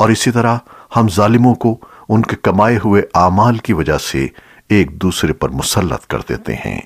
اور اسی طرح ہم ظالموں کو ان کے کمائے ہوئے اعمال کی وجہ سے ایک دوسرے پر مسلط کر دیتے ہیں۔